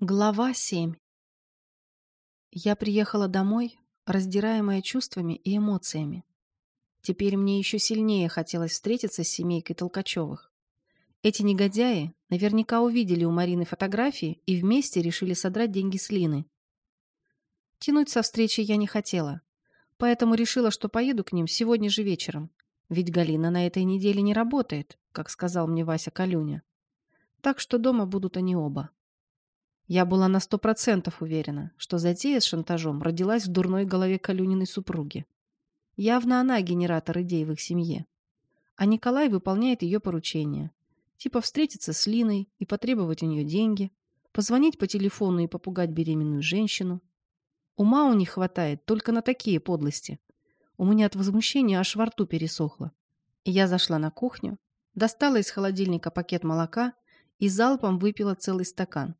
Глава 7 Я приехала домой, раздираемая чувствами и эмоциями. Теперь мне еще сильнее хотелось встретиться с семейкой Толкачевых. Эти негодяи наверняка увидели у Марины фотографии и вместе решили содрать деньги с Лины. Тянуть со встречи я не хотела, поэтому решила, что поеду к ним сегодня же вечером, ведь Галина на этой неделе не работает, как сказал мне Вася Калюня. Так что дома будут они оба. Я была на сто процентов уверена, что затея с шантажом родилась в дурной голове Калюниной супруги. Явно она генератор идей в их семье. А Николай выполняет ее поручения. Типа встретиться с Линой и потребовать у нее деньги, позвонить по телефону и попугать беременную женщину. Ума у них хватает только на такие подлости. У меня от возмущения аж во рту пересохло. И я зашла на кухню, достала из холодильника пакет молока и залпом выпила целый стакан.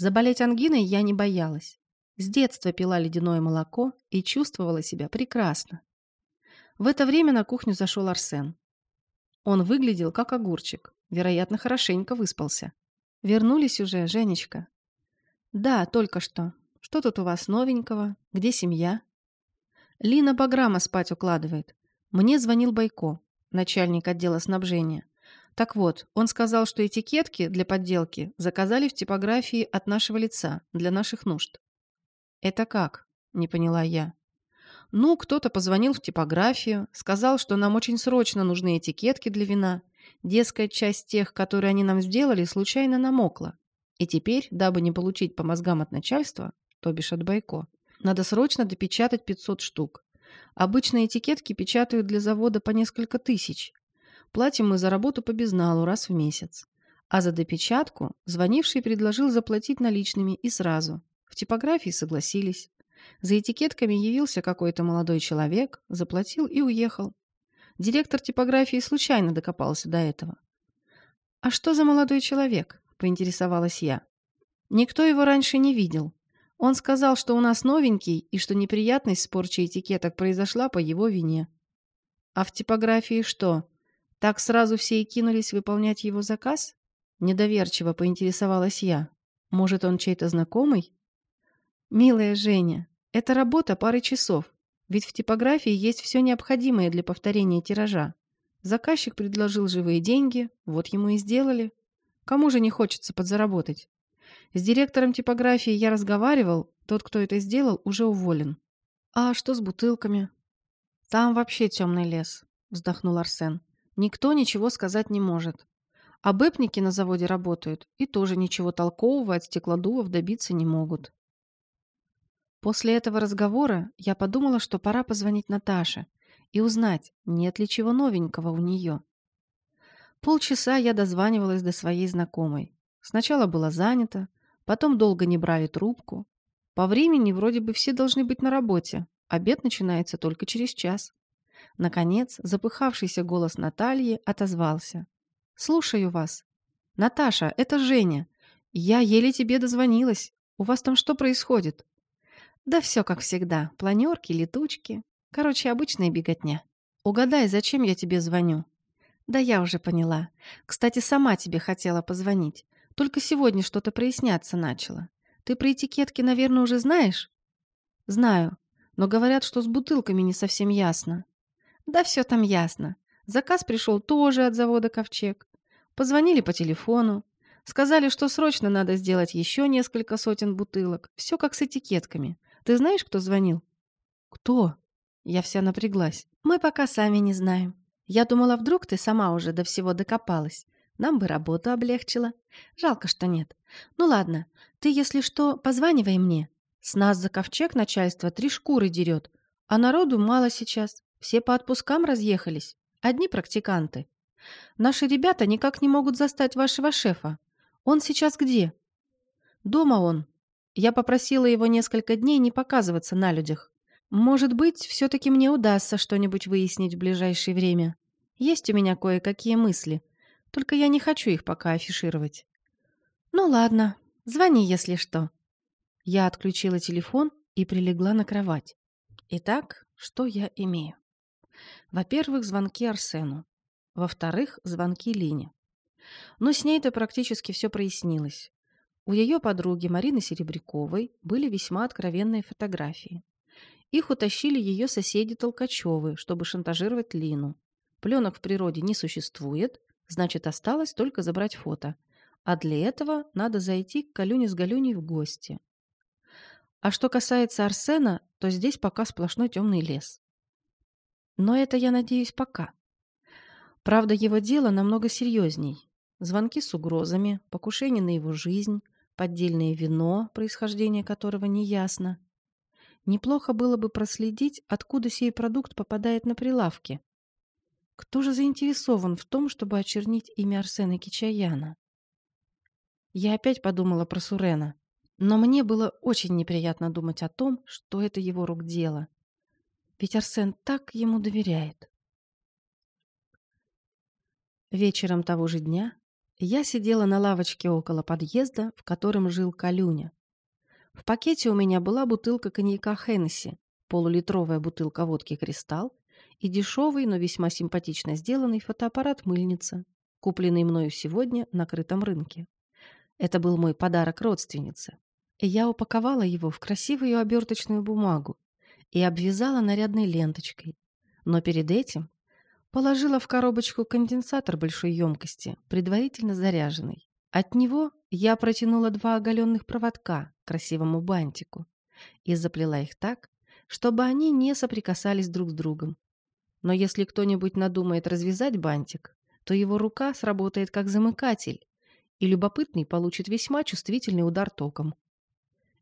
Заболеть ангиной я не боялась. С детства пила ледяное молоко и чувствовала себя прекрасно. В это время на кухню зашел Арсен. Он выглядел как огурчик, вероятно, хорошенько выспался. «Вернулись уже, Женечка?» «Да, только что. Что тут у вас новенького? Где семья?» «Лина Баграма спать укладывает. Мне звонил Байко, начальник отдела снабжения. Так вот, он сказал, что этикетки для подделки заказали в типографии от нашего лица, для наших нужд. «Это как?» – не поняла я. «Ну, кто-то позвонил в типографию, сказал, что нам очень срочно нужны этикетки для вина. Дескать, часть тех, которые они нам сделали, случайно намокла. И теперь, дабы не получить по мозгам от начальства, то бишь от Байко, надо срочно допечатать 500 штук. Обычно этикетки печатают для завода по несколько тысяч, Платим мы за работу по безналу раз в месяц. А за допечатку звонивший предложил заплатить наличными и сразу. В типографии согласились. За этикетками явился какой-то молодой человек, заплатил и уехал. Директор типографии случайно докопался до этого. «А что за молодой человек?» – поинтересовалась я. «Никто его раньше не видел. Он сказал, что у нас новенький и что неприятность с порчей этикеток произошла по его вине». «А в типографии что? Так сразу все и кинулись выполнять его заказ? Недоверчиво поинтересовалась я. Может, он чей-то знакомый? Милая Женя, это работа пары часов. Ведь в типографии есть все необходимое для повторения тиража. Заказчик предложил живые деньги, вот ему и сделали. Кому же не хочется подзаработать? С директором типографии я разговаривал, тот, кто это сделал, уже уволен. А что с бутылками? Там вообще темный лес, вздохнул Арсен. Никто ничего сказать не может. А бэпники на заводе работают и тоже ничего толкового от стеклодувов добиться не могут. После этого разговора я подумала, что пора позвонить Наташе и узнать, нет ли чего новенького у нее. Полчаса я дозванивалась до своей знакомой. Сначала была занята, потом долго не брали трубку. По времени вроде бы все должны быть на работе, обед начинается только через час. Наконец, запыхавшийся голос Натальи отозвался. «Слушаю вас». «Наташа, это Женя. Я еле тебе дозвонилась. У вас там что происходит?» «Да все как всегда. Планерки, летучки. Короче, обычная беготня. Угадай, зачем я тебе звоню?» «Да я уже поняла. Кстати, сама тебе хотела позвонить. Только сегодня что-то проясняться начало. Ты про этикетки, наверное, уже знаешь?» «Знаю. Но говорят, что с бутылками не совсем ясно. Да все там ясно. Заказ пришел тоже от завода «Ковчег». Позвонили по телефону. Сказали, что срочно надо сделать еще несколько сотен бутылок. Все как с этикетками. Ты знаешь, кто звонил? Кто? Я вся напряглась. Мы пока сами не знаем. Я думала, вдруг ты сама уже до всего докопалась. Нам бы работу облегчила. Жалко, что нет. Ну ладно, ты, если что, позванивай мне. С нас за ковчег начальство три шкуры дерет, а народу мало сейчас. Все по отпускам разъехались. Одни практиканты. Наши ребята никак не могут застать вашего шефа. Он сейчас где? Дома он. Я попросила его несколько дней не показываться на людях. Может быть, все-таки мне удастся что-нибудь выяснить в ближайшее время. Есть у меня кое-какие мысли. Только я не хочу их пока афишировать. Ну ладно, звони, если что. Я отключила телефон и прилегла на кровать. Итак, что я имею? Во-первых, звонки Арсену. Во-вторых, звонки Лине. Но с ней-то практически все прояснилось. У ее подруги Марины Серебряковой были весьма откровенные фотографии. Их утащили ее соседи Толкачевы, чтобы шантажировать Лину. Пленок в природе не существует, значит, осталось только забрать фото. А для этого надо зайти к Калюне с Галюней в гости. А что касается Арсена, то здесь пока сплошной темный лес. Но это, я надеюсь, пока. Правда, его дело намного серьезней. Звонки с угрозами, покушение на его жизнь, поддельное вино, происхождение которого не ясно. Неплохо было бы проследить, откуда сей продукт попадает на прилавки. Кто же заинтересован в том, чтобы очернить имя Арсена Кичаяна? Я опять подумала про Сурена, но мне было очень неприятно думать о том, что это его рук дело. Ведь Арсен так ему доверяет. Вечером того же дня я сидела на лавочке около подъезда, в котором жил Калюня. В пакете у меня была бутылка коньяка Хеннесси, полулитровая бутылка водки «Кристалл» и дешевый, но весьма симпатично сделанный фотоаппарат «Мыльница», купленный мною сегодня на крытом рынке. Это был мой подарок родственнице. И я упаковала его в красивую оберточную бумагу и обвязала нарядной ленточкой. Но перед этим Положила в коробочку конденсатор большой емкости, предварительно заряженный. От него я протянула два оголенных проводка к красивому бантику и заплела их так, чтобы они не соприкасались друг с другом. Но если кто-нибудь надумает развязать бантик, то его рука сработает как замыкатель, и любопытный получит весьма чувствительный удар током.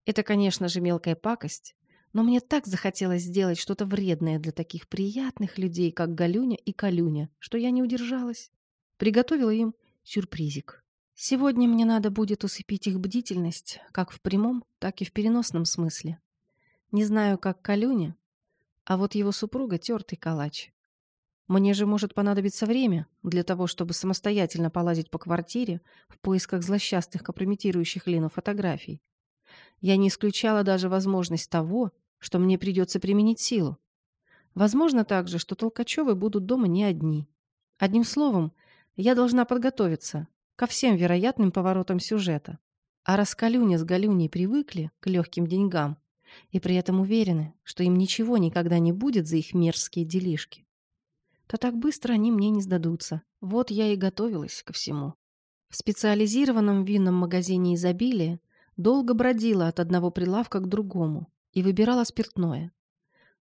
Это, конечно же, мелкая пакость, но мне так захотелось сделать что-то вредное для таких приятных людей, как Галюня и Калюня, что я не удержалась. Приготовила им сюрпризик. Сегодня мне надо будет усыпить их бдительность, как в прямом, так и в переносном смысле. Не знаю, как Калюня, а вот его супруга — тертый калач. Мне же может понадобиться время для того, чтобы самостоятельно полазить по квартире в поисках злосчастных компрометирующих Лену фотографий. Я не исключала даже возможность того, что мне придется применить силу. Возможно также, что Толкачевы будут дома не одни. Одним словом, я должна подготовиться ко всем вероятным поворотам сюжета. А раз Калюня с Галюней привыкли к легким деньгам и при этом уверены, что им ничего никогда не будет за их мерзкие делишки, то так быстро они мне не сдадутся. Вот я и готовилась ко всему. В специализированном винном магазине изобилия долго бродила от одного прилавка к другому, и выбирала спиртное.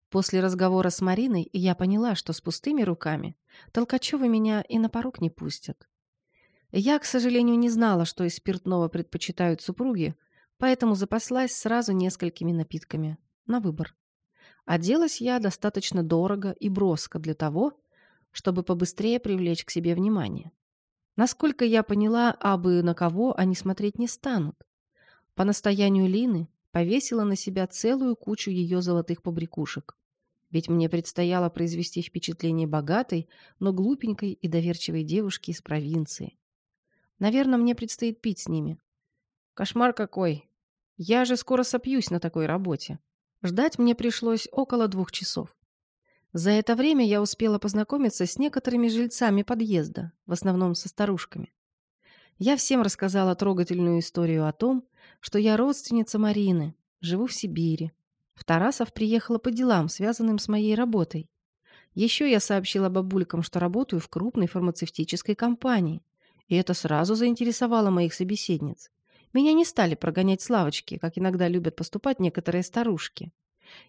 После разговора с Мариной я поняла, что с пустыми руками Толкачевы меня и на порог не пустят. Я, к сожалению, не знала, что из спиртного предпочитают супруги, поэтому запаслась сразу несколькими напитками. На выбор. Оделась я достаточно дорого и броско для того, чтобы побыстрее привлечь к себе внимание. Насколько я поняла, абы на кого они смотреть не станут. По настоянию Лины повесила на себя целую кучу ее золотых побрякушек. Ведь мне предстояло произвести впечатление богатой, но глупенькой и доверчивой девушки из провинции. Наверное, мне предстоит пить с ними. Кошмар какой! Я же скоро сопьюсь на такой работе. Ждать мне пришлось около двух часов. За это время я успела познакомиться с некоторыми жильцами подъезда, в основном со старушками. Я всем рассказала трогательную историю о том, что я родственница Марины, живу в Сибири. В Тарасов приехала по делам, связанным с моей работой. Еще я сообщила бабулькам, что работаю в крупной фармацевтической компании. И это сразу заинтересовало моих собеседниц. Меня не стали прогонять с лавочки, как иногда любят поступать некоторые старушки.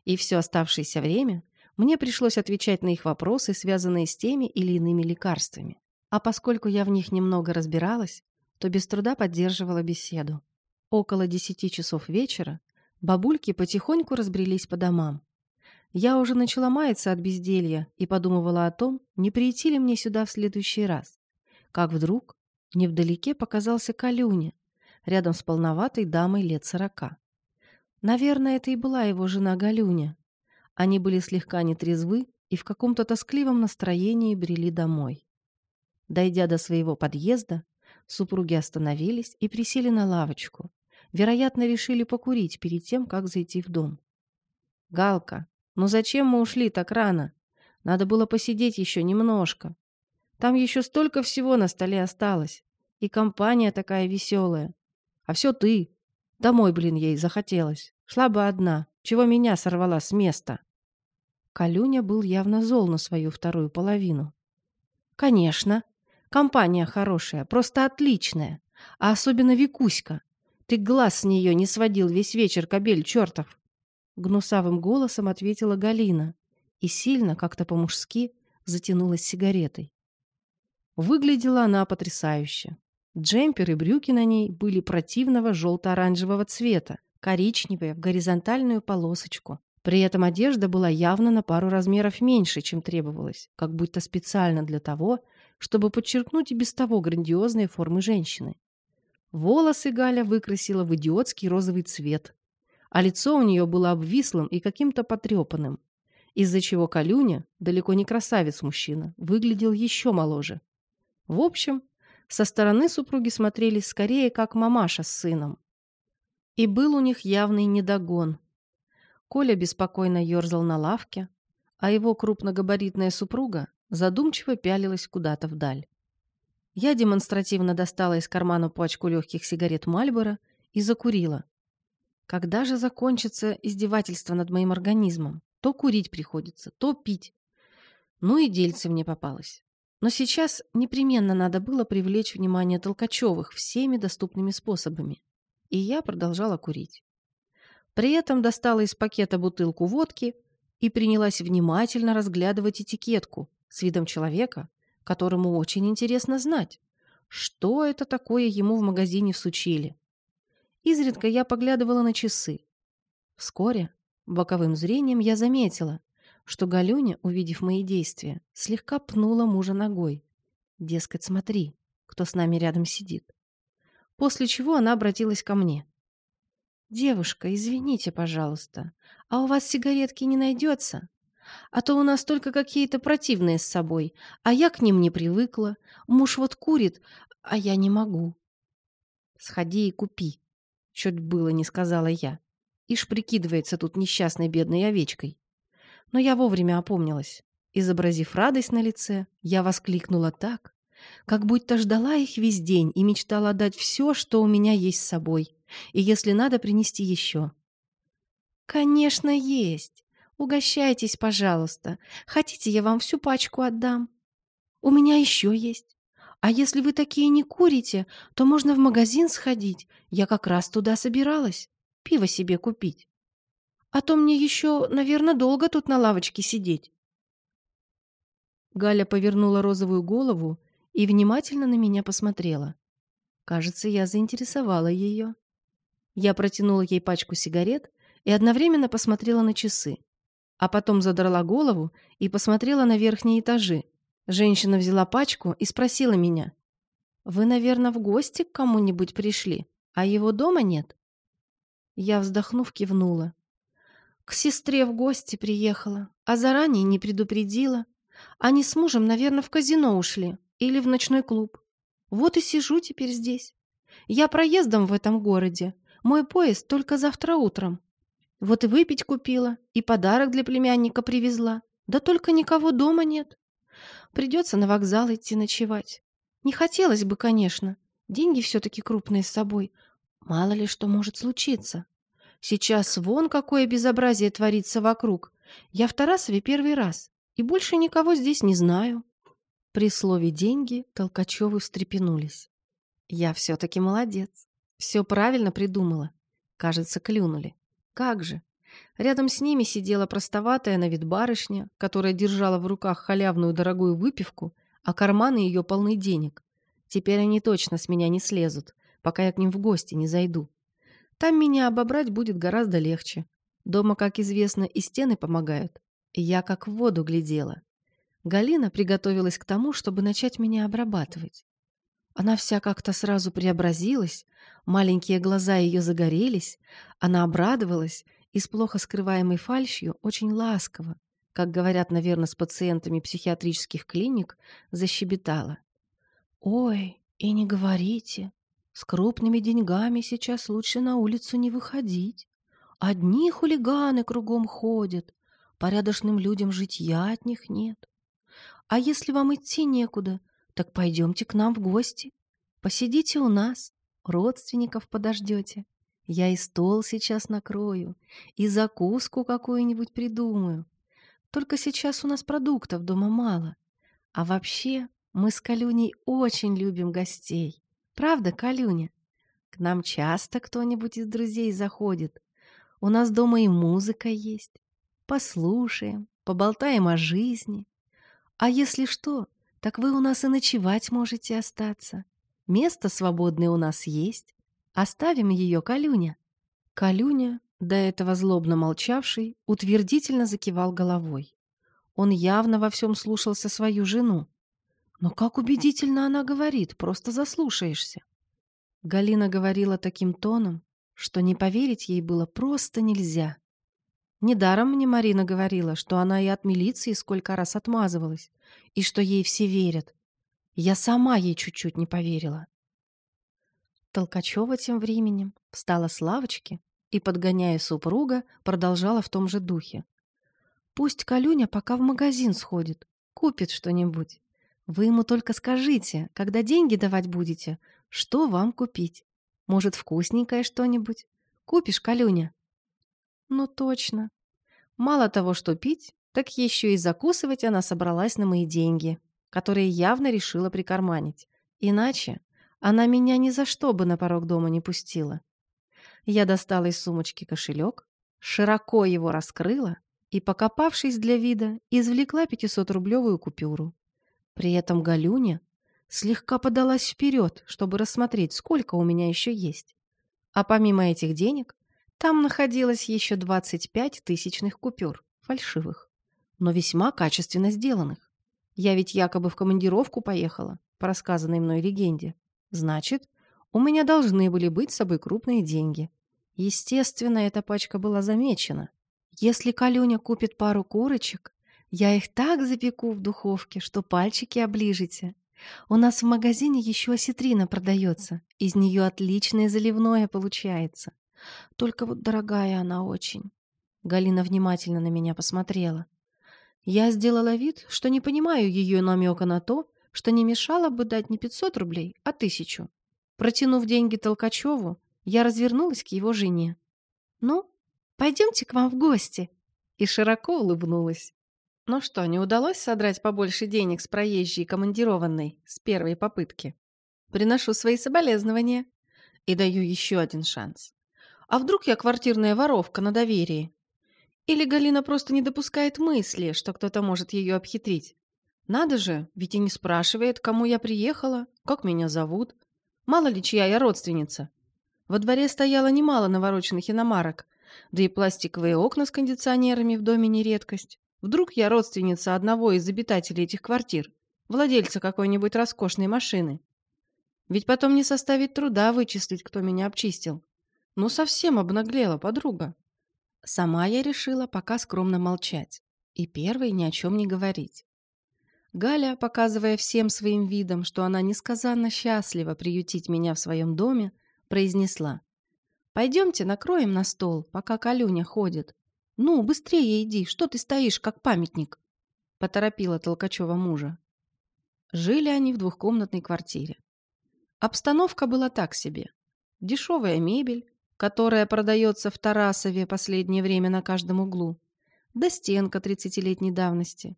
И все оставшееся время мне пришлось отвечать на их вопросы, связанные с теми или иными лекарствами. А поскольку я в них немного разбиралась, то без труда поддерживала беседу. Около десяти часов вечера бабульки потихоньку разбрелись по домам. Я уже начала маяться от безделья и подумывала о том, не прийти ли мне сюда в следующий раз. Как вдруг невдалеке показался Калюня, рядом с полноватой дамой лет сорока. Наверное, это и была его жена Галюня. Они были слегка нетрезвы и в каком-то тоскливом настроении брели домой. Дойдя до своего подъезда, Супруги остановились и присели на лавочку. Вероятно, решили покурить перед тем, как зайти в дом. «Галка, ну зачем мы ушли так рано? Надо было посидеть еще немножко. Там еще столько всего на столе осталось. И компания такая веселая. А все ты. Домой, блин, ей захотелось. Шла бы одна. Чего меня сорвала с места?» Калюня был явно зол на свою вторую половину. «Конечно. Компания хорошая, просто отличная. А особенно Викуська. Ты глаз с нее не сводил весь вечер, кобель чертов!» Гнусавым голосом ответила Галина и сильно, как-то по-мужски, затянулась сигаретой. Выглядела она потрясающе. Джемпер и брюки на ней были противного желто-оранжевого цвета, коричневые в горизонтальную полосочку. При этом одежда была явно на пару размеров меньше, чем требовалось, как будто специально для того, чтобы подчеркнуть и без того грандиозные формы женщины. Волосы Галя выкрасила в идиотский розовый цвет, а лицо у нее было обвислым и каким-то потрепанным, из-за чего Калюня, далеко не красавец-мужчина, выглядел еще моложе. В общем, со стороны супруги смотрелись скорее как мамаша с сыном. И был у них явный недогон – Коля беспокойно ерзал на лавке, а его крупногабаритная супруга задумчиво пялилась куда-то вдаль. Я демонстративно достала из кармана пачку легких сигарет Мальбора и закурила. Когда же закончится издевательство над моим организмом? То курить приходится, то пить. Ну и дельце мне попалось. Но сейчас непременно надо было привлечь внимание Толкачевых всеми доступными способами. И я продолжала курить. При этом достала из пакета бутылку водки и принялась внимательно разглядывать этикетку с видом человека, которому очень интересно знать, что это такое ему в магазине всучили. Изредка я поглядывала на часы. Вскоре боковым зрением я заметила, что Галюня, увидев мои действия, слегка пнула мужа ногой. Дескать, смотри, кто с нами рядом сидит. После чего она обратилась ко мне. «Девушка, извините, пожалуйста, а у вас сигаретки не найдется? А то у нас только какие-то противные с собой, а я к ним не привыкла. Муж вот курит, а я не могу». «Сходи и купи», — чуть было не сказала я. Ишь прикидывается тут несчастной бедной овечкой. Но я вовремя опомнилась. Изобразив радость на лице, я воскликнула так, как будто ждала их весь день и мечтала отдать все, что у меня есть с собой и если надо, принести еще. «Конечно, есть. Угощайтесь, пожалуйста. Хотите, я вам всю пачку отдам? У меня еще есть. А если вы такие не курите, то можно в магазин сходить. Я как раз туда собиралась. Пиво себе купить. А то мне еще, наверное, долго тут на лавочке сидеть». Галя повернула розовую голову и внимательно на меня посмотрела. Кажется, я заинтересовала ее. Я протянула ей пачку сигарет и одновременно посмотрела на часы. А потом задрала голову и посмотрела на верхние этажи. Женщина взяла пачку и спросила меня. «Вы, наверное, в гости к кому-нибудь пришли, а его дома нет?» Я, вздохнув, кивнула. «К сестре в гости приехала, а заранее не предупредила. Они с мужем, наверное, в казино ушли или в ночной клуб. Вот и сижу теперь здесь. Я проездом в этом городе, мой поезд только завтра утром. Вот и выпить купила, и подарок для племянника привезла. Да только никого дома нет. Придется на вокзал идти ночевать. Не хотелось бы, конечно. Деньги все-таки крупные с собой. Мало ли что может случиться. Сейчас вон какое безобразие творится вокруг. Я в Тарасове первый раз, и больше никого здесь не знаю. При слове «деньги» Толкачевы встрепенулись. Я все-таки молодец. Все правильно придумала. Кажется, клюнули. Как же? Рядом с ними сидела простоватая на вид барышня, которая держала в руках халявную дорогую выпивку, а карманы ее полны денег. Теперь они точно с меня не слезут, пока я к ним в гости не зайду. Там меня обобрать будет гораздо легче. Дома, как известно, и стены помогают. И я как в воду глядела. Галина приготовилась к тому, чтобы начать меня обрабатывать. Она вся как-то сразу преобразилась, маленькие глаза ее загорелись, она обрадовалась и с плохо скрываемой фальшью очень ласково, как говорят, наверное, с пациентами психиатрических клиник, защебетала. «Ой, и не говорите, с крупными деньгами сейчас лучше на улицу не выходить. Одни хулиганы кругом ходят, порядочным людям житья от них нет. А если вам идти некуда, так пойдемте к нам в гости. Посидите у нас. родственников подождете. Я и стол сейчас накрою, и закуску какую-нибудь придумаю. Только сейчас у нас продуктов дома мало. А вообще, мы с Калюней очень любим гостей. Правда, Калюня? К нам часто кто-нибудь из друзей заходит. У нас дома и музыка есть. Послушаем, поболтаем о жизни. А если что, так вы у нас и ночевать можете остаться. Место свободное у нас есть. Оставим ее, Калюня». Калюня, до этого злобно молчавший, утвердительно закивал головой. Он явно во всем слушался свою жену. Но как убедительно она говорит, просто заслушаешься. Галина говорила таким тоном, что не поверить ей было просто нельзя. Недаром мне Марина говорила, что она и от милиции сколько раз отмазывалась, и что ей все верят. Я сама ей чуть-чуть не поверила. Толкачева тем временем встала с лавочки и, подгоняя супруга, продолжала в том же духе. «Пусть Калюня пока в магазин сходит, купит что-нибудь. Вы ему только скажите, когда деньги давать будете, что вам купить. Может, вкусненькое что-нибудь? Купишь, Калюня?» «Ну точно. Мало того, что пить, так еще и закусывать она собралась на мои деньги, которые явно решила прикарманить. Иначе она меня ни за что бы на порог дома не пустила. Я достала из сумочки кошелек, широко его раскрыла и, покопавшись для вида, извлекла 500-рублевую купюру. При этом Галюня слегка подалась вперед, чтобы рассмотреть, сколько у меня еще есть. А помимо этих денег, там находилось еще 25 тысячных купюр, фальшивых, но весьма качественно сделанных. Я ведь якобы в командировку поехала, по рассказанной мной легенде. Значит, у меня должны были быть с собой крупные деньги. Естественно, эта пачка была замечена. Если Калюня купит пару курочек, я их так запеку в духовке, что пальчики оближете. У нас в магазине еще осетрина продается. Из нее отличное заливное получается. Только вот дорогая она очень. Галина внимательно на меня посмотрела. Я сделала вид, что не понимаю ее намека на то, что не мешало бы дать не 500 рублей, а тысячу. Протянув деньги Толкачеву, я развернулась к его жене. «Ну, пойдемте к вам в гости!» И широко улыбнулась. Ну что, не удалось содрать побольше денег с проезжей командированной с первой попытки? Приношу свои соболезнования и даю еще один шанс. А вдруг я квартирная воровка на доверии? Или Галина просто не допускает мысли, что кто-то может ее обхитрить? Надо же, ведь и не спрашивает, кому я приехала, как меня зовут. Мало ли, чья я родственница. Во дворе стояло немало навороченных иномарок, да и пластиковые окна с кондиционерами в доме не редкость. Вдруг я родственница одного из обитателей этих квартир, владельца какой-нибудь роскошной машины. Ведь потом не составит труда вычислить, кто меня обчистил. Ну, совсем обнаглела подруга. Сама я решила пока скромно молчать и первой ни о чем не говорить. Галя, показывая всем своим видом, что она несказанно счастлива приютить меня в своем доме, произнесла. «Пойдемте накроем на стол, пока Калюня ходит. Ну, быстрее иди, что ты стоишь, как памятник?» Поторопила Толкачева мужа. Жили они в двухкомнатной квартире. Обстановка была так себе. Дешевая мебель, которая продается в Тарасове последнее время на каждом углу, да стенка 30-летней давности,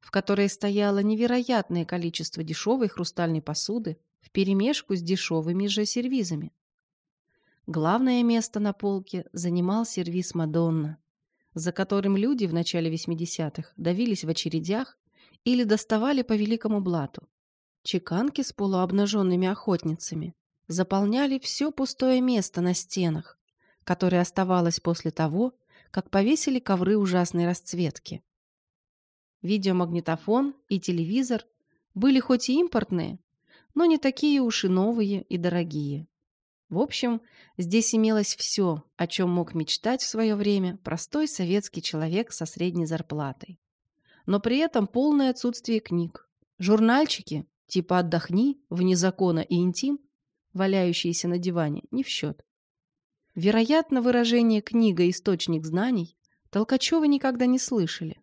в которой стояло невероятное количество дешевой хрустальной посуды вперемешку с дешевыми же сервизами. Главное место на полке занимал сервиз «Мадонна», за которым люди в начале 80-х давились в очередях или доставали по великому блату. Чеканки с полуобнаженными охотницами заполняли все пустое место на стенах, которое оставалось после того, как повесили ковры ужасной расцветки. Видеомагнитофон и телевизор были хоть и импортные, но не такие уж и новые и дорогие. В общем, здесь имелось все, о чем мог мечтать в свое время простой советский человек со средней зарплатой. Но при этом полное отсутствие книг. Журнальчики, типа «Отдохни», «Вне закона» и «Интим» валяющиеся на диване, не в счет. Вероятно, выражение «книга – источник знаний» Толкачевы никогда не слышали.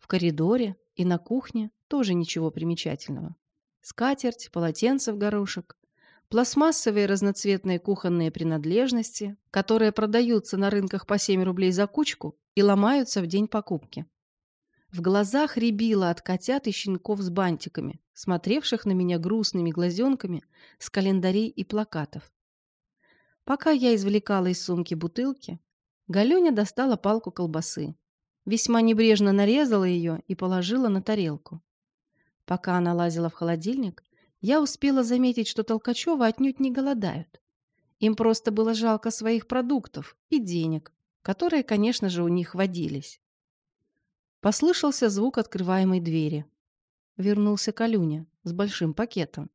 В коридоре и на кухне тоже ничего примечательного. Скатерть, полотенце в горошек, пластмассовые разноцветные кухонные принадлежности, которые продаются на рынках по 7 рублей за кучку и ломаются в день покупки. В глазах рябило от котят и щенков с бантиками, смотревших на меня грустными глазенками с календарей и плакатов. Пока я извлекала из сумки бутылки, Галюня достала палку колбасы, весьма небрежно нарезала ее и положила на тарелку. Пока она лазила в холодильник, я успела заметить, что Толкачевы отнюдь не голодают. Им просто было жалко своих продуктов и денег, которые, конечно же, у них водились. Послышался звук открываемой двери. Вернулся Калюня с большим пакетом.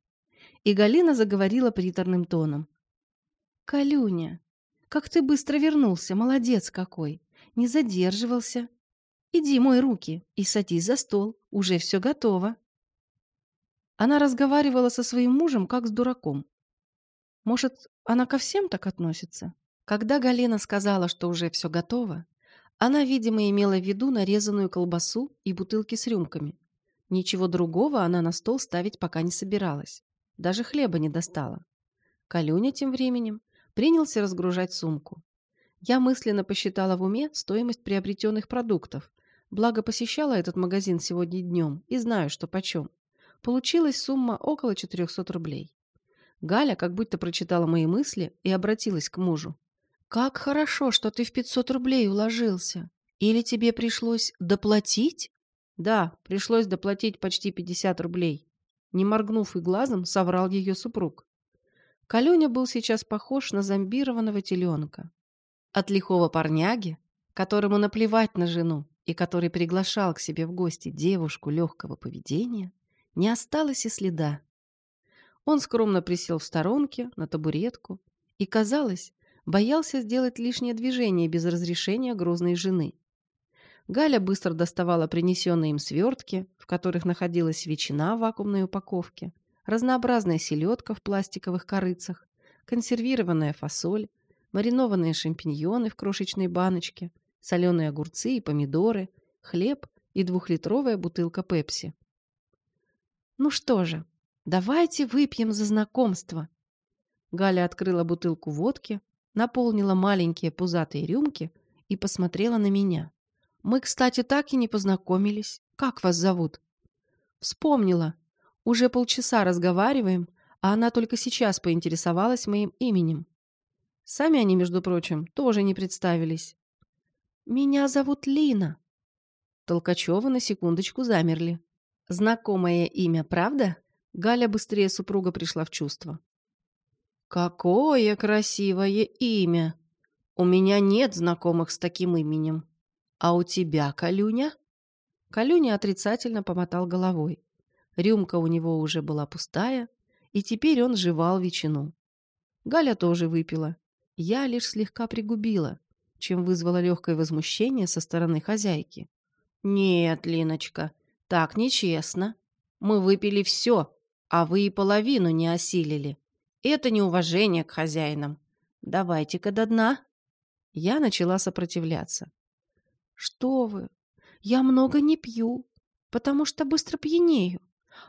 И Галина заговорила приторным тоном. «Калюня, как ты быстро вернулся, молодец какой! Не задерживался. Иди мой руки и садись за стол, уже все готово». Она разговаривала со своим мужем, как с дураком. Может, она ко всем так относится? Когда Галина сказала, что уже все готово, она, видимо, имела в виду нарезанную колбасу и бутылки с рюмками. Ничего другого она на стол ставить пока не собиралась. Даже хлеба не достала. Калюня тем временем принялся разгружать сумку. Я мысленно посчитала в уме стоимость приобретенных продуктов, благо посещала этот магазин сегодня днем и знаю, что почем. Получилась сумма около 400 рублей. Галя как будто прочитала мои мысли и обратилась к мужу. «Как хорошо, что ты в 500 рублей уложился. Или тебе пришлось доплатить?» «Да, пришлось доплатить почти 50 рублей». Не моргнув и глазом, соврал ее супруг. Калюня был сейчас похож на зомбированного теленка. От лихого парняги, которому наплевать на жену и который приглашал к себе в гости девушку легкого поведения, не осталось и следа. Он скромно присел в сторонке, на табуретку, и, казалось, боялся сделать лишнее движение без разрешения грозной жены. Галя быстро доставала принесенные им свертки, в которых находилась ветчина в вакуумной упаковке, разнообразная селедка в пластиковых корыцах, консервированная фасоль, маринованные шампиньоны в крошечной баночке, соленые огурцы и помидоры, хлеб и двухлитровая бутылка пепси. «Ну что же, давайте выпьем за знакомство». Галя открыла бутылку водки, наполнила маленькие пузатые рюмки и посмотрела на меня. «Мы, кстати, так и не познакомились. Как вас зовут?» «Вспомнила. Уже полчаса разговариваем, а она только сейчас поинтересовалась моим именем. Сами они, между прочим, тоже не представились. «Меня зовут Лина». Толкачевы на секундочку замерли. Знакомое имя, правда? Галя быстрее супруга пришла в чувство. Какое красивое имя! У меня нет знакомых с таким именем. А у тебя, Калюня? Калюня отрицательно помотал головой. Рюмка у него уже была пустая, и теперь он жевал ветчину. Галя тоже выпила. Я лишь слегка пригубила, чем вызвало легкое возмущение со стороны хозяйки. «Нет, Линочка, так нечестно. Мы выпили все, а вы и половину не осилили. Это неуважение к хозяинам. Давайте-ка до дна. Я начала сопротивляться. Что вы? Я много не пью, потому что быстро пьянею.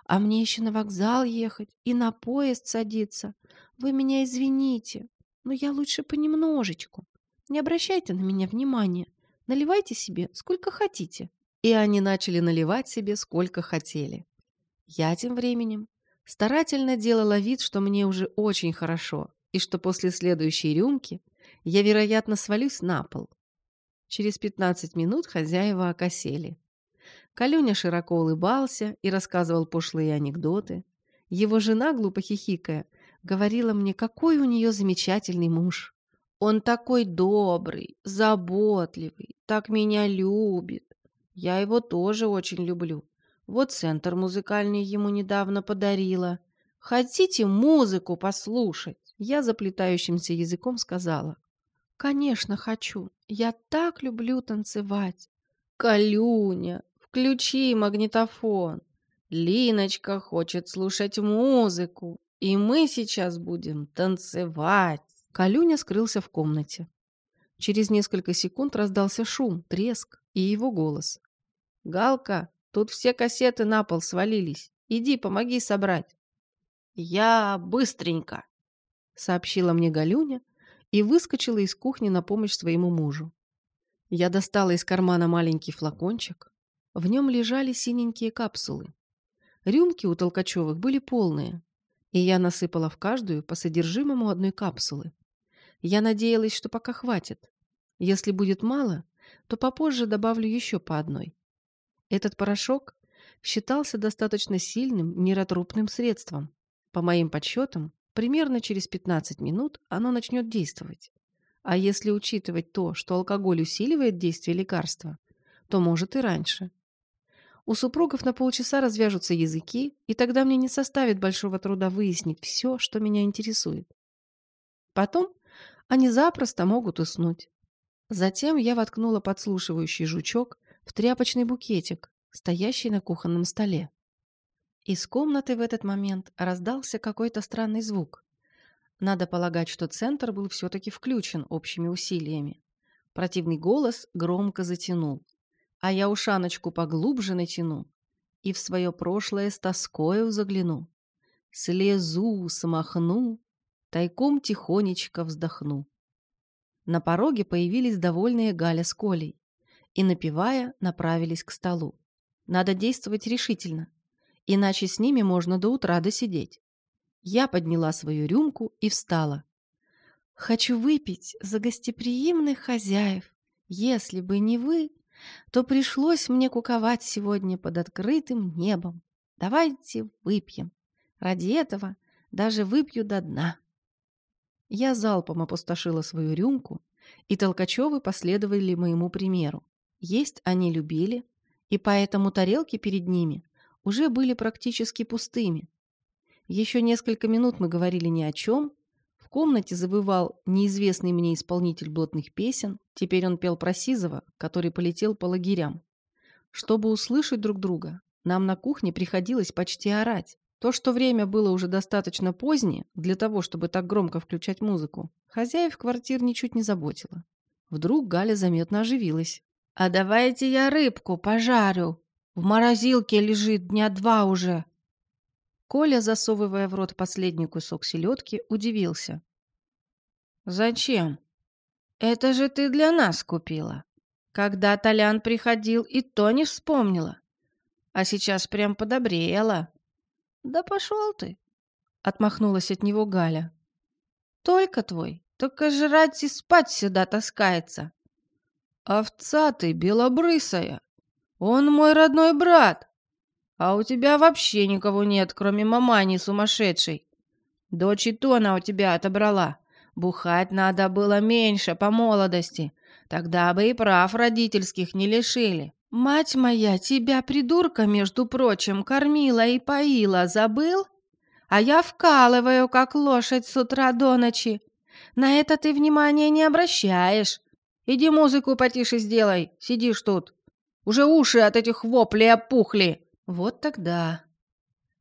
А мне еще на вокзал ехать и на поезд садиться. Вы меня извините, но я лучше понемножечку. Не обращайте на меня внимания. Наливайте себе сколько хотите и они начали наливать себе сколько хотели. Я тем временем старательно делала вид, что мне уже очень хорошо, и что после следующей рюмки я, вероятно, свалюсь на пол. Через 15 минут хозяева окосели. Калюня широко улыбался и рассказывал пошлые анекдоты. Его жена, глупо хихикая, говорила мне, какой у нее замечательный муж. Он такой добрый, заботливый, так меня любит. Я его тоже очень люблю. Вот центр музыкальный ему недавно подарила. Хотите музыку послушать? Я заплетающимся языком сказала. Конечно, хочу. Я так люблю танцевать. Калюня, включи магнитофон. Линочка хочет слушать музыку, и мы сейчас будем танцевать. Калюня скрылся в комнате. Через несколько секунд раздался шум, треск и его голос. «Галка, тут все кассеты на пол свалились. Иди, помоги собрать». «Я быстренько», сообщила мне Галюня и выскочила из кухни на помощь своему мужу. Я достала из кармана маленький флакончик. В нем лежали синенькие капсулы. Рюмки у Толкачевых были полные, и я насыпала в каждую по содержимому одной капсулы. Я надеялась, что пока хватит. Если будет мало, то попозже добавлю еще по одной. Этот порошок считался достаточно сильным нейротропным средством. По моим подсчетам, примерно через 15 минут оно начнет действовать. А если учитывать то, что алкоголь усиливает действие лекарства, то может и раньше. У супругов на полчаса развяжутся языки, и тогда мне не составит большого труда выяснить все, что меня интересует. Потом они запросто могут уснуть. Затем я воткнула подслушивающий жучок в тряпочный букетик, стоящий на кухонном столе. Из комнаты в этот момент раздался какой-то странный звук. Надо полагать, что центр был все-таки включен общими усилиями. Противный голос громко затянул. А я ушаночку поглубже натяну и в свое прошлое с тоскою загляну. Слезу, смахну, тайком тихонечко вздохну. На пороге появились довольные Галя с Колей и, напевая, направились к столу. Надо действовать решительно, иначе с ними можно до утра досидеть. Я подняла свою рюмку и встала. «Хочу выпить за гостеприимных хозяев. Если бы не вы, то пришлось мне куковать сегодня под открытым небом. Давайте выпьем. Ради этого даже выпью до дна». Я залпом опустошила свою рюмку, и Толкачевы последовали моему примеру. Есть они любили, и поэтому тарелки перед ними уже были практически пустыми. Еще несколько минут мы говорили ни о чем. В комнате забывал неизвестный мне исполнитель блатных песен. Теперь он пел про Сизова, который полетел по лагерям. Чтобы услышать друг друга, нам на кухне приходилось почти орать. То, что время было уже достаточно позднее для того, чтобы так громко включать музыку, хозяев квартир ничуть не заботило. Вдруг Галя заметно оживилась. «А давайте я рыбку пожарю. В морозилке лежит дня два уже». Коля, засовывая в рот последний кусок селедки, удивился. «Зачем? Это же ты для нас купила. Когда Толян приходил, и то не вспомнила. А сейчас прям подобрела». «Да пошел ты!» — отмахнулась от него Галя. «Только твой, только жрать и спать сюда таскается». «Овца ты белобрысая! Он мой родной брат!» А у тебя вообще никого нет, кроме мамани сумасшедшей. Дочь и то она у тебя отобрала. Бухать надо было меньше по молодости. Тогда бы и прав родительских не лишили. Мать моя тебя, придурка, между прочим, кормила и поила, забыл? А я вкалываю, как лошадь с утра до ночи. На это ты внимания не обращаешь. Иди музыку потише сделай, сидишь тут. Уже уши от этих воплей опухли. Вот тогда.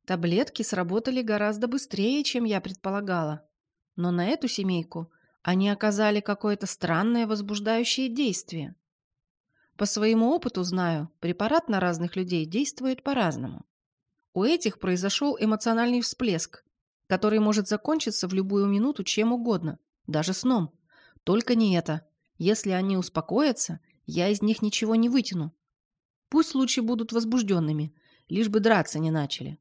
Таблетки сработали гораздо быстрее, чем я предполагала. Но на эту семейку они оказали какое-то странное возбуждающее действие. По своему опыту знаю, препарат на разных людей действует по-разному. У этих произошел эмоциональный всплеск, который может закончиться в любую минуту чем угодно, даже сном. Только не это. Если они успокоятся, я из них ничего не вытяну. Пусть лучше будут возбужденными, лишь бы драться не начали.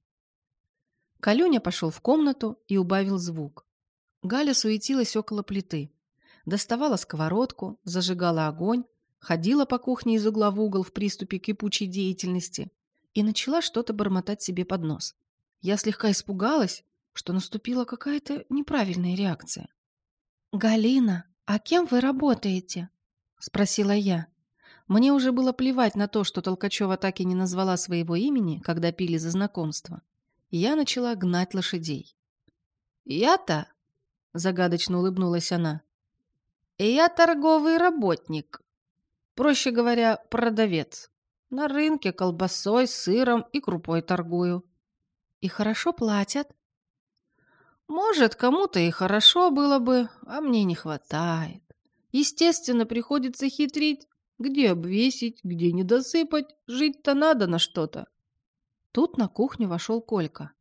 Калюня пошел в комнату и убавил звук. Галя суетилась около плиты. Доставала сковородку, зажигала огонь, ходила по кухне из угла в угол в приступе кипучей деятельности и начала что-то бормотать себе под нос. Я слегка испугалась, что наступила какая-то неправильная реакция. «Галина, а кем вы работаете?» — спросила я. Мне уже было плевать на то, что Толкачева так и не назвала своего имени, когда пили за знакомство. Я начала гнать лошадей. «Я-то?» — загадочно улыбнулась она. «Я торговый работник. Проще говоря, продавец. На рынке колбасой, сыром и крупой торгую». «И хорошо платят?» «Может, кому-то и хорошо было бы, а мне не хватает. Естественно, приходится хитрить, где обвесить, где не досыпать, жить-то надо на что-то. Тут на кухню вошел Колька.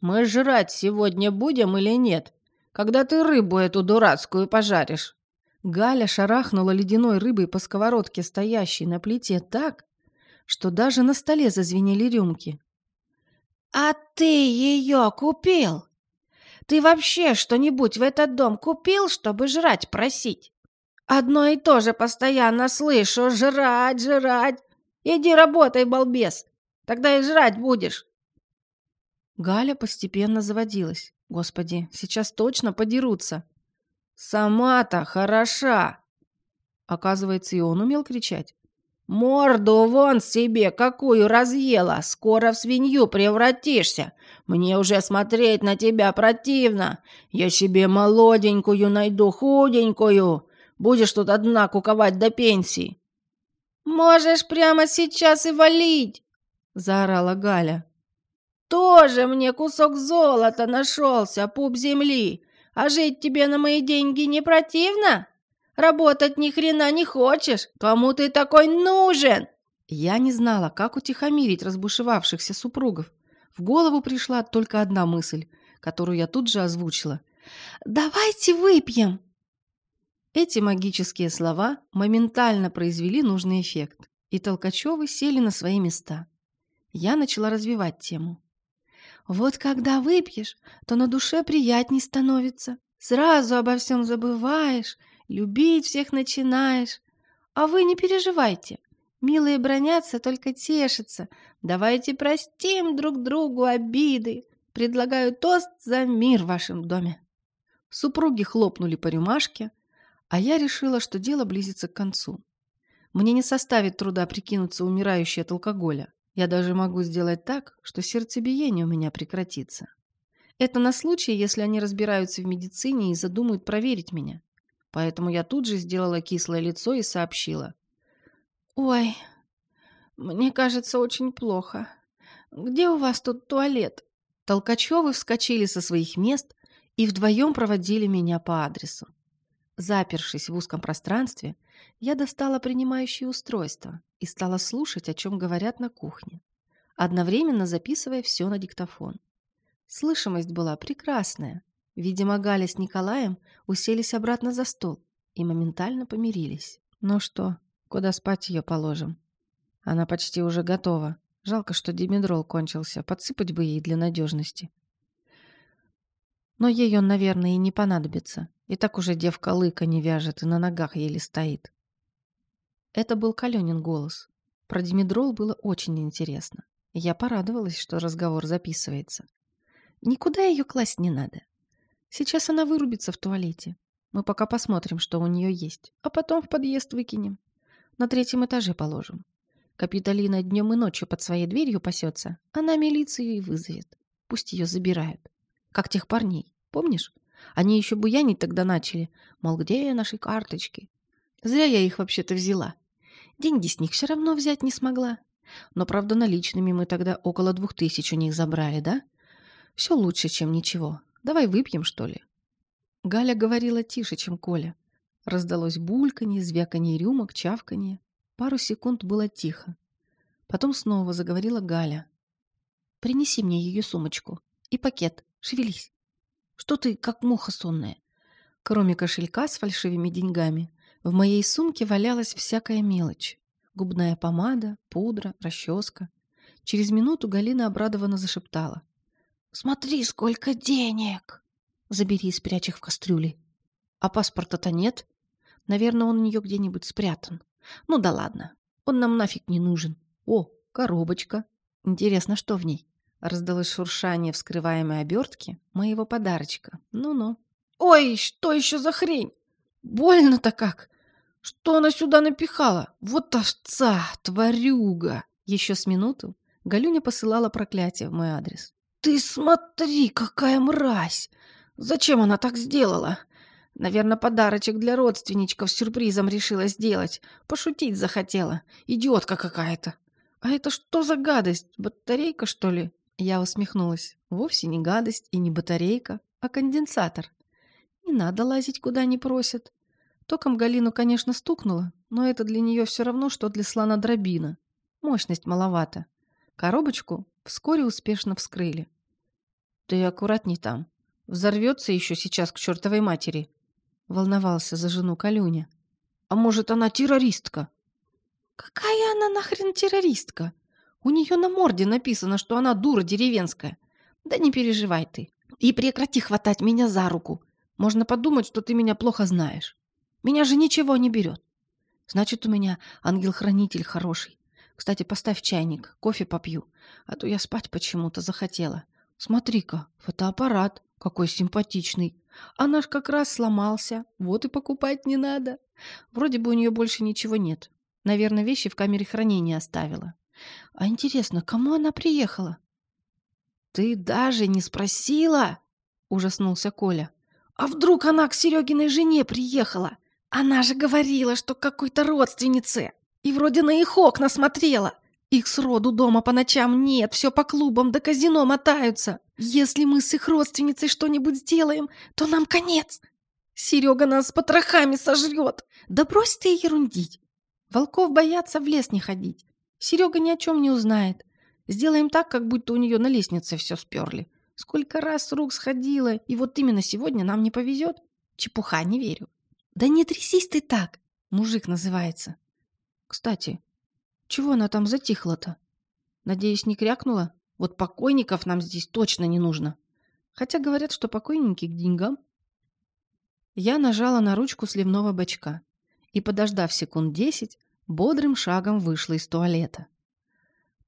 «Мы жрать сегодня будем или нет? когда ты рыбу эту дурацкую пожаришь?» Галя шарахнула ледяной рыбой по сковородке, стоящей на плите, так, что даже на столе зазвенели рюмки. «А ты ее купил? Ты вообще что-нибудь в этот дом купил, чтобы жрать просить? Одно и то же постоянно слышу «жрать, жрать». Иди работай, балбес, тогда и жрать будешь». Галя постепенно заводилась. Господи, сейчас точно подерутся. «Сама-то хороша!» Оказывается, и он умел кричать. «Морду вон себе какую разъела! Скоро в свинью превратишься! Мне уже смотреть на тебя противно! Я себе молоденькую найду, худенькую! Будешь тут одна куковать до пенсии!» «Можешь прямо сейчас и валить!» — заорала Галя. «Тоже мне кусок золота нашелся, пуп земли! А жить тебе на мои деньги не противно?» Работать ни хрена не хочешь? Кому ты такой нужен?» Я не знала, как утихомирить разбушевавшихся супругов. В голову пришла только одна мысль, которую я тут же озвучила. «Давайте выпьем!» Эти магические слова моментально произвели нужный эффект, и Толкачевы сели на свои места. Я начала развивать тему. «Вот когда выпьешь, то на душе приятней становится. Сразу обо всем забываешь, любить всех начинаешь. А вы не переживайте. Милые бронятся, только тешатся. Давайте простим друг другу обиды. Предлагаю тост за мир в вашем доме. Супруги хлопнули по рюмашке, а я решила, что дело близится к концу. Мне не составит труда прикинуться умирающей от алкоголя. Я даже могу сделать так, что сердцебиение у меня прекратится. Это на случай, если они разбираются в медицине и задумают проверить меня. Поэтому я тут же сделала кислое лицо и сообщила. «Ой, мне кажется, очень плохо. Где у вас тут туалет?» Толкачевы вскочили со своих мест и вдвоем проводили меня по адресу. Запершись в узком пространстве, я достала принимающее устройство и стала слушать, о чем говорят на кухне, одновременно записывая все на диктофон. Слышимость была прекрасная, Видимо, Галя с Николаем уселись обратно за стол и моментально помирились. Ну что, куда спать ее положим? Она почти уже готова. Жалко, что димедрол кончился. Подсыпать бы ей для надежности. Но ей он, наверное, и не понадобится. И так уже девка лыка не вяжет и на ногах еле стоит. Это был Каленин голос. Про димедрол было очень интересно. Я порадовалась, что разговор записывается. Никуда ее класть не надо. Сейчас она вырубится в туалете. Мы пока посмотрим, что у нее есть, а потом в подъезд выкинем. На третьем этаже положим. Капитолина днем и ночью под своей дверью пасется. Она милицию и вызовет. Пусть ее забирают. Как тех парней. Помнишь? Они еще буянить тогда начали. Мол, где наши карточки? Зря я их вообще-то взяла. Деньги с них все равно взять не смогла. Но, правда, наличными мы тогда около двух тысяч у них забрали, да? Все лучше, чем ничего. Давай выпьем, что ли?» Галя говорила тише, чем Коля. Раздалось бульканье, звяканье рюмок, чавканье. Пару секунд было тихо. Потом снова заговорила Галя. «Принеси мне ее сумочку. И пакет. Шевелись. Что ты, как муха сонная?» Кроме кошелька с фальшивыми деньгами, в моей сумке валялась всякая мелочь. Губная помада, пудра, расческа. Через минуту Галина обрадованно зашептала. «Смотри, сколько денег!» «Забери и спрячь их в кастрюле». «А паспорта-то нет?» «Наверное, он у нее где-нибудь спрятан». «Ну да ладно, он нам нафиг не нужен». «О, коробочка!» «Интересно, что в ней?» Раздалось шуршание вскрываемой обертки моего подарочка. Ну-ну. «Ой, что еще за хрень? Больно-то как! Что она сюда напихала? Вот овца, тварюга!» Еще с минуту Галюня посылала проклятие в мой адрес. «Ты смотри, какая мразь! Зачем она так сделала?» Наверное, подарочек для родственничков с сюрпризом решила сделать. Пошутить захотела. Идиотка какая-то. А это что за гадость? Батарейка, что ли? Я усмехнулась. Вовсе не гадость и не батарейка, а конденсатор. Не надо лазить, куда не просят. Током Галину, конечно, стукнуло, но это для нее все равно, что для слона дробина. Мощность маловато. Коробочку вскоре успешно вскрыли. «Ты аккуратней там. Взорвется еще сейчас к чертовой матери. Волновался за жену Калюня. А может, она террористка? Какая она нахрен террористка? У нее на морде написано, что она дура деревенская. Да не переживай ты. И прекрати хватать меня за руку. Можно подумать, что ты меня плохо знаешь. Меня же ничего не берет. Значит, у меня ангел-хранитель хороший. Кстати, поставь чайник, кофе попью. А то я спать почему-то захотела. Смотри-ка, фотоаппарат. Какой симпатичный. А наш как раз сломался. Вот и покупать не надо. Вроде бы у нее больше ничего нет. Наверное, вещи в камере хранения оставила. А интересно, кому она приехала? Ты даже не спросила? Ужаснулся Коля. А вдруг она к Серегиной жене приехала? Она же говорила, что к какой-то родственнице. И вроде на их окна смотрела. Их сроду дома по ночам нет, все по клубам да казино мотаются. Если мы с их родственницей что-нибудь сделаем, то нам конец. Серега нас с потрохами сожрет. Да брось ты ерундить. Волков боятся в лес не ходить. Серега ни о чем не узнает. Сделаем так, как будто у нее на лестнице все сперли. Сколько раз с рук сходила, и вот именно сегодня нам не повезет. Чепуха, не верю. Да не трясись ты так, мужик называется. Кстати, чего она там затихла-то? Надеюсь, не крякнула? Вот покойников нам здесь точно не нужно. Хотя говорят, что покойники к деньгам. Я нажала на ручку сливного бачка и, подождав секунд десять, бодрым шагом вышла из туалета.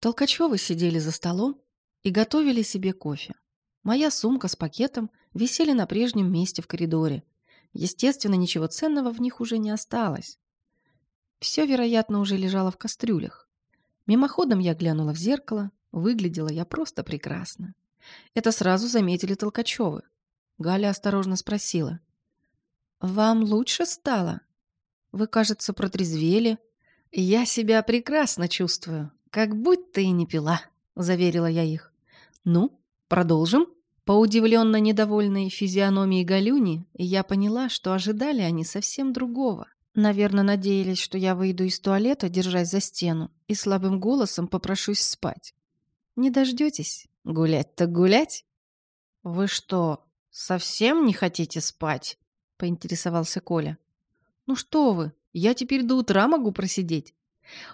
Толкачевы сидели за столом и готовили себе кофе. Моя сумка с пакетом висели на прежнем месте в коридоре. Естественно, ничего ценного в них уже не осталось. Все, вероятно, уже лежало в кастрюлях. Мимоходом я глянула в зеркало. Выглядела я просто прекрасно. Это сразу заметили Толкачевы. Галя осторожно спросила. «Вам лучше стало? Вы, кажется, протрезвели. Я себя прекрасно чувствую, как будто и не пила», — заверила я их. «Ну, продолжим?» По удивленно недовольной физиономии Галюни я поняла, что ожидали они совсем другого. Наверное, надеялись, что я выйду из туалета, держась за стену, и слабым голосом попрошусь спать. Не дождетесь? Гулять так гулять? Вы что, совсем не хотите спать? Поинтересовался Коля. Ну что вы, я теперь до утра могу просидеть.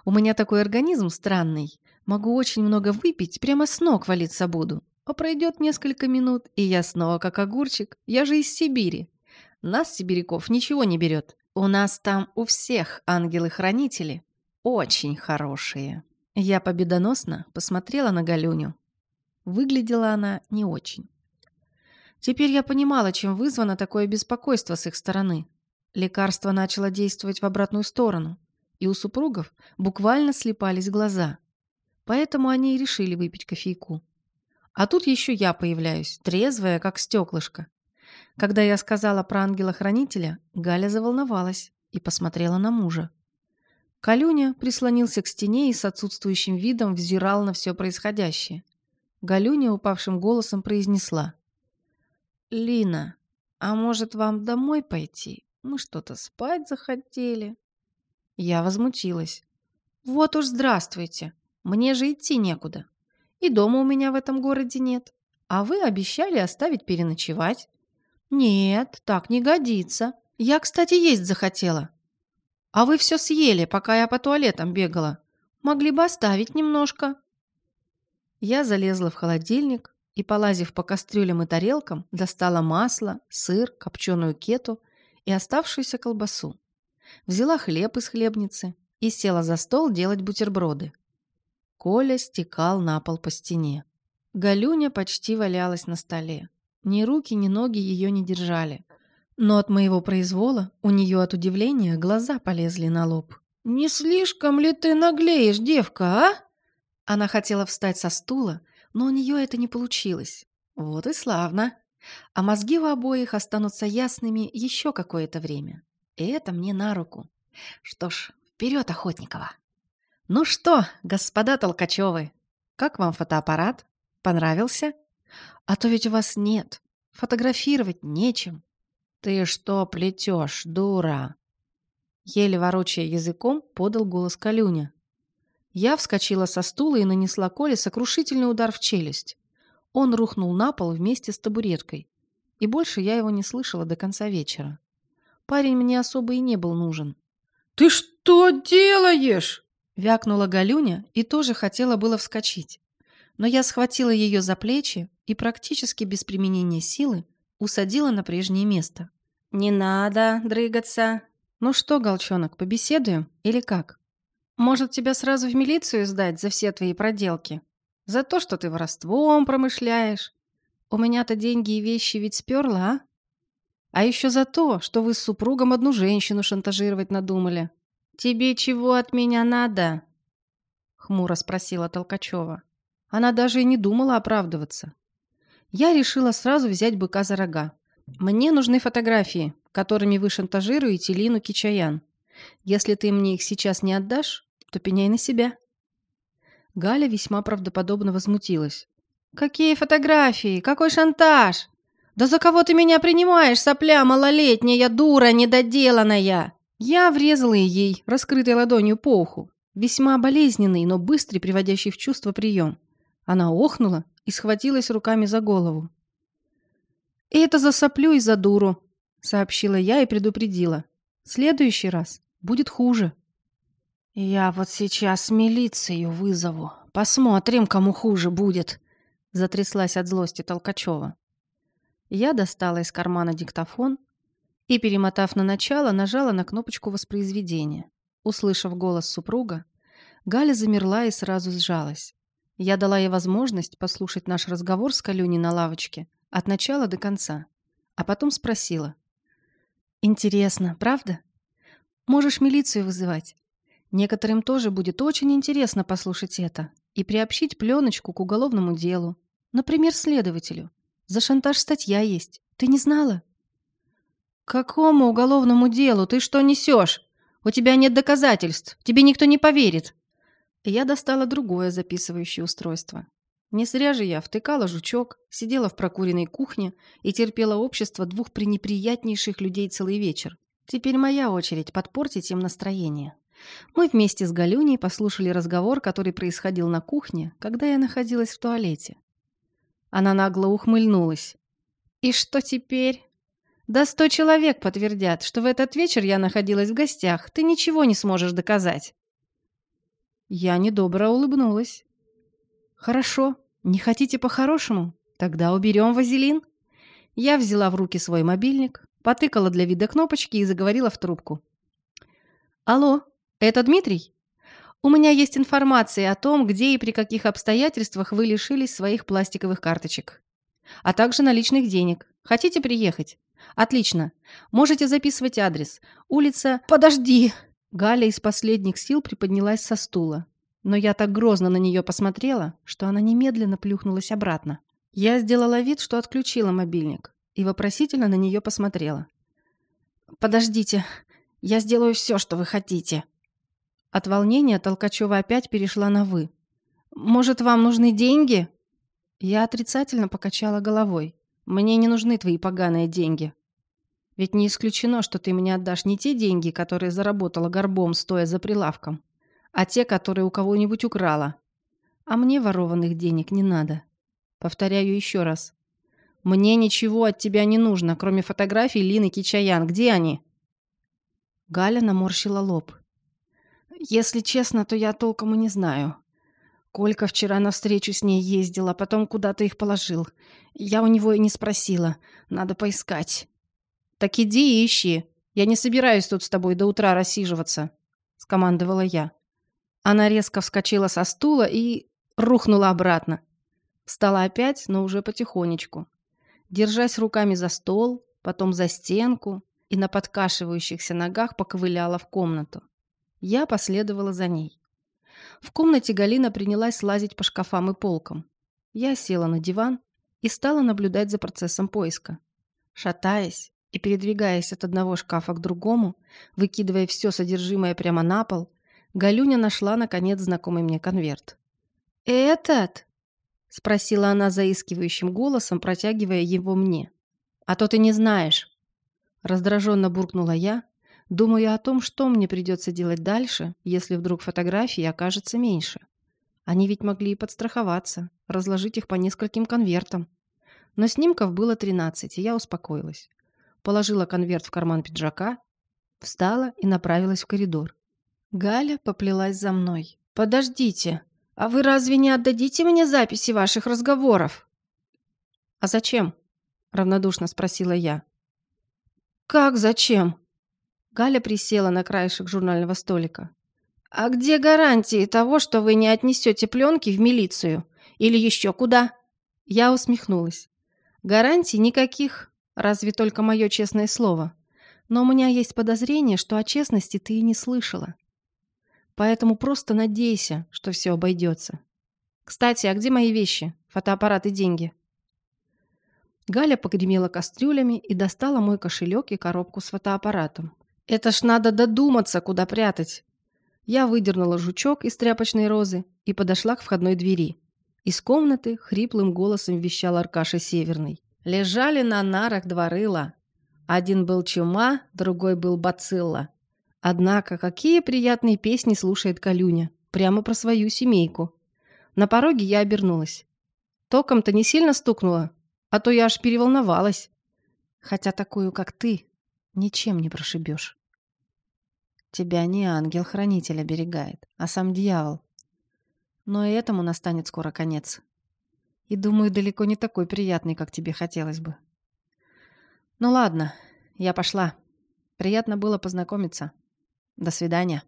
У меня такой организм странный. Могу очень много выпить, прямо с ног валиться буду. А пройдет несколько минут, и я снова как огурчик. Я же из Сибири. Нас, сибиряков, ничего не берет. У нас там у всех ангелы-хранители очень хорошие. Я победоносно посмотрела на Галюню. Выглядела она не очень. Теперь я понимала, чем вызвано такое беспокойство с их стороны. Лекарство начало действовать в обратную сторону, и у супругов буквально слепались глаза. Поэтому они и решили выпить кофейку. А тут еще я появляюсь, трезвая, как стеклышко. Когда я сказала про ангела-хранителя, Галя заволновалась и посмотрела на мужа. Калюня прислонился к стене и с отсутствующим видом взирал на все происходящее. Галюня упавшим голосом произнесла. «Лина, а может вам домой пойти? Мы что-то спать захотели». Я возмутилась. «Вот уж здравствуйте. Мне же идти некуда. И дома у меня в этом городе нет. А вы обещали оставить переночевать. «Нет, так не годится. Я, кстати, есть захотела. А вы все съели, пока я по туалетам бегала. Могли бы оставить немножко». Я залезла в холодильник и, полазив по кастрюлям и тарелкам, достала масло, сыр, копченую кету и оставшуюся колбасу. Взяла хлеб из хлебницы и села за стол делать бутерброды. Коля стекал на пол по стене. Галюня почти валялась на столе. Ни руки, ни ноги ее не держали. Но от моего произвола у нее от удивления глаза полезли на лоб. «Не слишком ли ты наглеешь, девка, а?» Она хотела встать со стула, но у нее это не получилось. Вот и славно. А мозги у обоих останутся ясными еще какое-то время. И это мне на руку. Что ж, вперед, Охотникова! Ну что, господа Толкачевы, как вам фотоаппарат? Понравился? А то ведь у вас нет. Фотографировать нечем. Ты что плетешь, дура? Еле ворочая языком, подал голос Калюня. Я вскочила со стула и нанесла Коле сокрушительный удар в челюсть. Он рухнул на пол вместе с табуреткой. и больше я его не слышала до конца вечера. Парень мне особо и не был нужен. «Ты что делаешь?» Вякнула Галюня и тоже хотела было вскочить. Но я схватила ее за плечи и практически без применения силы усадила на прежнее место. «Не надо дрыгаться. Ну что, Голчонок, побеседуем или как? Может, тебя сразу в милицию сдать за все твои проделки? За то, что ты воровством промышляешь? У меня-то деньги и вещи ведь сперла, а? А еще за то, что вы с супругом одну женщину шантажировать надумали. Тебе чего от меня надо?» Хмуро спросила Толкачева. Она даже и не думала оправдываться. Я решила сразу взять быка за рога. Мне нужны фотографии, которыми вы шантажируете Лину Кичаян. Если ты мне их сейчас не отдашь, то пеняй на себя. Галя весьма правдоподобно возмутилась. «Какие фотографии? Какой шантаж? Да за кого ты меня принимаешь, сопля малолетняя, дура недоделанная?» Я врезала ей, раскрытой ладонью по уху. Весьма болезненный, но быстрый, приводящий в чувство прием. Она охнула и схватилась руками за голову. «И это за соплю и за дуру», — сообщила я и предупредила. «Следующий раз будет хуже». «Я вот сейчас милицию вызову. Посмотрим, кому хуже будет», — затряслась от злости Толкачева. Я достала из кармана диктофон и, перемотав на начало, нажала на кнопочку воспроизведения. Услышав голос супруга, Галя замерла и сразу сжалась. Я дала ей возможность послушать наш разговор с Калюней на лавочке от начала до конца, а потом спросила. «Интересно, правда? Можешь милицию вызывать. Некоторым тоже будет очень интересно послушать это и приобщить пленочку к уголовному делу. Например, следователю. За шантаж статья есть. Ты не знала?» «Какому уголовному делу? Ты что несешь? У тебя нет доказательств. Тебе никто не поверит я достала другое записывающее устройство. Не зря же я втыкала жучок, сидела в прокуренной кухне и терпела общество двух пренеприятнейших людей целый вечер. Теперь моя очередь подпортить им настроение. Мы вместе с Галюней послушали разговор, который происходил на кухне, когда я находилась в туалете. Она нагло ухмыльнулась. «И что теперь?» «Да сто человек подтвердят, что в этот вечер я находилась в гостях. Ты ничего не сможешь доказать». Я недобро улыбнулась. «Хорошо. Не хотите по-хорошему? Тогда уберем вазелин». Я взяла в руки свой мобильник, потыкала для вида кнопочки и заговорила в трубку. «Алло, это Дмитрий? У меня есть информация о том, где и при каких обстоятельствах вы лишились своих пластиковых карточек, а также наличных денег. Хотите приехать? Отлично. Можете записывать адрес. Улица... Подожди!» Галя из последних сил приподнялась со стула. Но я так грозно на нее посмотрела, что она немедленно плюхнулась обратно. Я сделала вид, что отключила мобильник, и вопросительно на нее посмотрела. «Подождите, я сделаю все, что вы хотите». От волнения Толкачева опять перешла на «вы». «Может, вам нужны деньги?» Я отрицательно покачала головой. «Мне не нужны твои поганые деньги. Ведь не исключено, что ты мне отдашь не те деньги, которые заработала горбом, стоя за прилавком, а те, которые у кого-нибудь украла. А мне ворованных денег не надо. Повторяю еще раз. Мне ничего от тебя не нужно, кроме фотографий Лины Кичаян. Где они?» Галя наморщила лоб. «Если честно, то я толком и не знаю. Колька вчера на встречу с ней ездил, а потом куда-то их положил. Я у него и не спросила. Надо поискать». «Так иди и ищи. Я не собираюсь тут с тобой до утра рассиживаться», — скомандовала я. Она резко вскочила со стула и рухнула обратно. Встала опять, но уже потихонечку. Держась руками за стол, потом за стенку и на подкашивающихся ногах поковыляла в комнату. Я последовала за ней. В комнате Галина принялась лазить по шкафам и полкам. Я села на диван и стала наблюдать за процессом поиска. Шатаясь, и, передвигаясь от одного шкафа к другому, выкидывая все содержимое прямо на пол, Галюня нашла, наконец, знакомый мне конверт. «Этот?» — спросила она заискивающим голосом, протягивая его мне. «А то ты не знаешь». Раздраженно буркнула я, думая о том, что мне придется делать дальше, если вдруг фотографии окажется меньше. Они ведь могли и подстраховаться, разложить их по нескольким конвертам. Но снимков было 13, и я успокоилась. Положила конверт в карман пиджака, встала и направилась в коридор. Галя поплелась за мной. «Подождите, а вы разве не отдадите мне записи ваших разговоров?» «А зачем?» – равнодушно спросила я. «Как зачем?» Галя присела на краешек журнального столика. «А где гарантии того, что вы не отнесете пленки в милицию? Или еще куда?» Я усмехнулась. «Гарантий никаких, разве только мое честное слово. Но у меня есть подозрение, что о честности ты и не слышала. Поэтому просто надейся, что все обойдется. Кстати, а где мои вещи? Фотоаппарат и деньги?» Галя погремела кастрюлями и достала мой кошелек и коробку с фотоаппаратом. «Это ж надо додуматься, куда прятать!» Я выдернула жучок из тряпочной розы и подошла к входной двери. Из комнаты хриплым голосом вещал Аркаша Северный. Лежали на нарах два рыла. Один был чума, другой был бацилла. Однако, какие приятные песни слушает Калюня. Прямо про свою семейку. На пороге я обернулась. Током-то не сильно стукнула, а то я аж переволновалась. Хотя такую, как ты, ничем не прошибешь. Тебя не ангел-хранитель оберегает, а сам дьявол. Но и этому настанет скоро конец. И думаю, далеко не такой приятный, как тебе хотелось бы. Ну ладно, я пошла. Приятно было познакомиться. До свидания.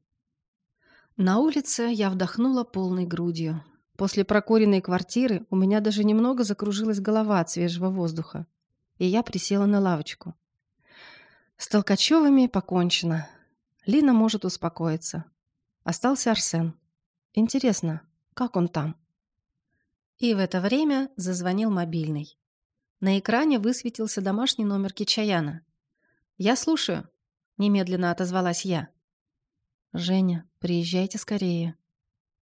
На улице я вдохнула полной грудью. После прокуренной квартиры у меня даже немного закружилась голова от свежего воздуха. И я присела на лавочку. С Толкачевыми покончено. Лина может успокоиться. Остался Арсен. Интересно, как он там? И в это время зазвонил мобильный. На экране высветился домашний номер Кичаяна. «Я слушаю», — немедленно отозвалась я. «Женя, приезжайте скорее».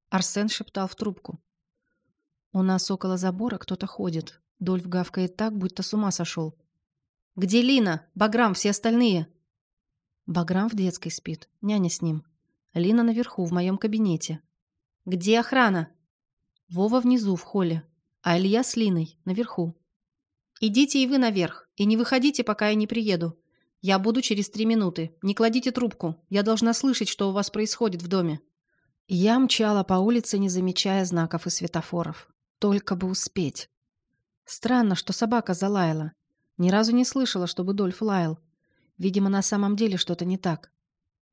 Арсен шептал в трубку. «У нас около забора кто-то ходит. Дольф гавкает так, будто с ума сошел». «Где Лина? Баграм, все остальные?» Баграм в детской спит. Няня с ним. Лина наверху, в моем кабинете. «Где охрана?» «Вова внизу, в холле. А Илья с Линой, наверху». «Идите и вы наверх, и не выходите, пока я не приеду. «Я буду через три минуты. Не кладите трубку. Я должна слышать, что у вас происходит в доме». Я мчала по улице, не замечая знаков и светофоров. Только бы успеть. Странно, что собака залаяла. Ни разу не слышала, чтобы Дольф лаял. Видимо, на самом деле что-то не так.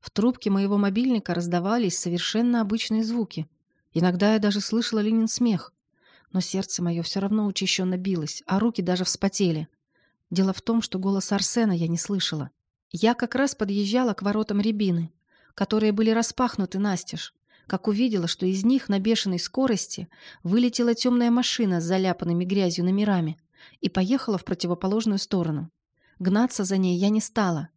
В трубке моего мобильника раздавались совершенно обычные звуки. Иногда я даже слышала Ленин смех. Но сердце мое все равно учащенно билось, а руки даже вспотели. Дело в том, что голос Арсена я не слышала. Я как раз подъезжала к воротам Рябины, которые были распахнуты настежь, как увидела, что из них на бешеной скорости вылетела темная машина с заляпанными грязью номерами и поехала в противоположную сторону. Гнаться за ней я не стала.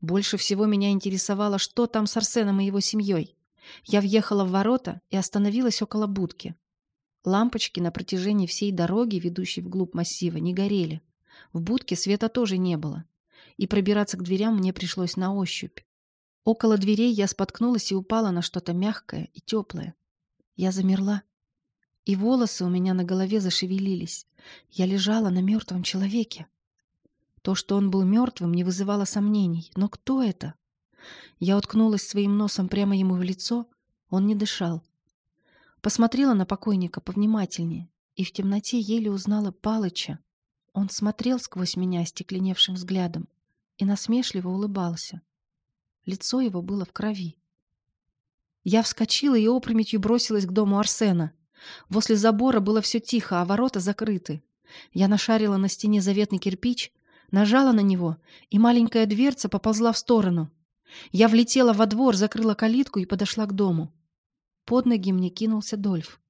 Больше всего меня интересовало, что там с Арсеном и его семьей. Я въехала в ворота и остановилась около будки. Лампочки на протяжении всей дороги, ведущей вглубь массива, не горели. В будке света тоже не было, и пробираться к дверям мне пришлось на ощупь. Около дверей я споткнулась и упала на что-то мягкое и теплое. Я замерла, и волосы у меня на голове зашевелились. Я лежала на мертвом человеке. То, что он был мертвым, не вызывало сомнений. Но кто это? Я уткнулась своим носом прямо ему в лицо. Он не дышал. Посмотрела на покойника повнимательнее и в темноте еле узнала Палыча. Он смотрел сквозь меня остекленевшим взглядом и насмешливо улыбался. Лицо его было в крови. Я вскочила и опрометью бросилась к дому Арсена. Возле забора было все тихо, а ворота закрыты. Я нашарила на стене заветный кирпич, нажала на него, и маленькая дверца поползла в сторону. Я влетела во двор, закрыла калитку и подошла к дому. Под ноги мне кинулся Дольф.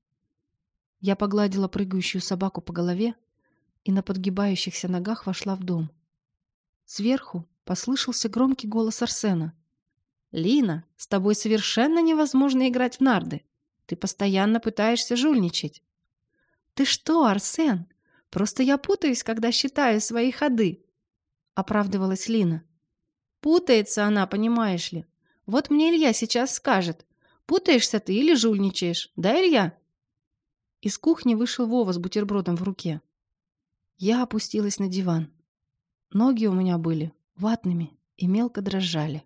Я погладила прыгающую собаку по голове, и на подгибающихся ногах вошла в дом. Сверху послышался громкий голос Арсена. «Лина, с тобой совершенно невозможно играть в нарды. Ты постоянно пытаешься жульничать». «Ты что, Арсен? Просто я путаюсь, когда считаю свои ходы», — оправдывалась Лина. «Путается она, понимаешь ли. Вот мне Илья сейчас скажет, путаешься ты или жульничаешь, да, Илья?» Из кухни вышел Вова с бутербродом в руке. Я опустилась на диван. Ноги у меня были ватными и мелко дрожали.